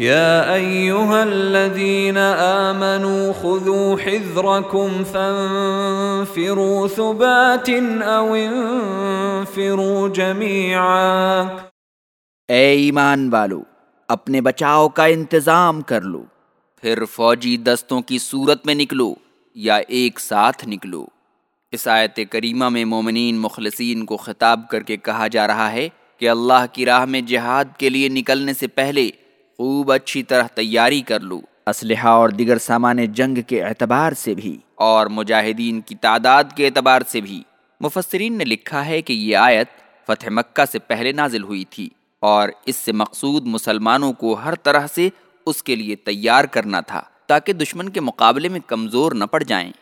يا ايها الذين امنوا خذوا حذركم فانفروا ثبات او انفروا جميعا. اے ایمان والو، اپنے بچاؤ کا انتظام کر لو، پھر فوجی دستوں کی صورت میں نکلو یا ایک ساتھ نکلو۔ اس آیت کریمہ میں مومنین مخلصین کو خطاب کر کے کہا جا رہا ہے کہ اللہ کی راہ میں جہاد کے لیے نکلنے سے پہلے خوب اچھی طرح تیاری کر لو۔ اسلحہ اور دیگر سامان جنگ کے اعتبار سے بھی اور مجاہدین کی تعداد کے اعتبار سے بھی۔ مفسرین نے لکھا ہے کہ یہ آیت فتح مکہ سے پہلے نازل ہوئی تھی اور اس سے مقصود مسلمانوں کو ہر طرح سے اس کے لیے تیار کرنا تھا تاکہ دشمن کے مقابلے میں کمزور نہ پڑ جائیں۔